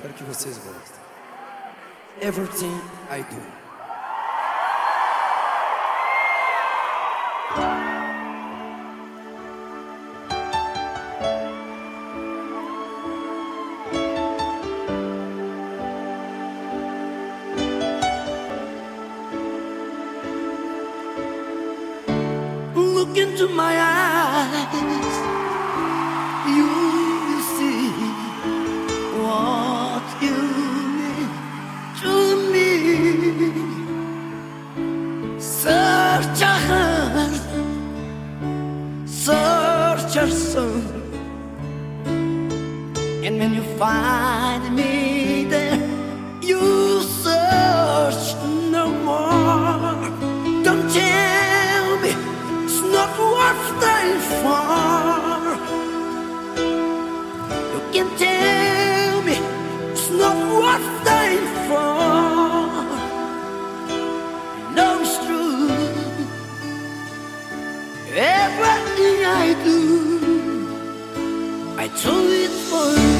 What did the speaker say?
Espero que vocês gostem. Everything I do. look into my eyes picture. And when you find me there, you search no more. Don't tell me it's not worth dying for. You can tell. did I do? I told it for you.